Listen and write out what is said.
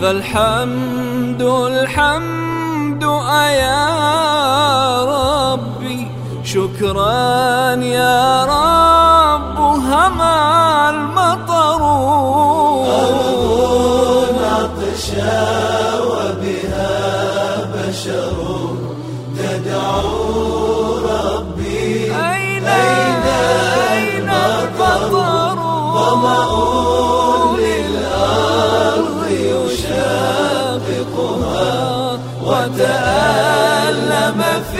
فالحمد الحمد أيا ربي. شكرا يا رب هما المطر. أرض عطشا وبها بشر. وتألم في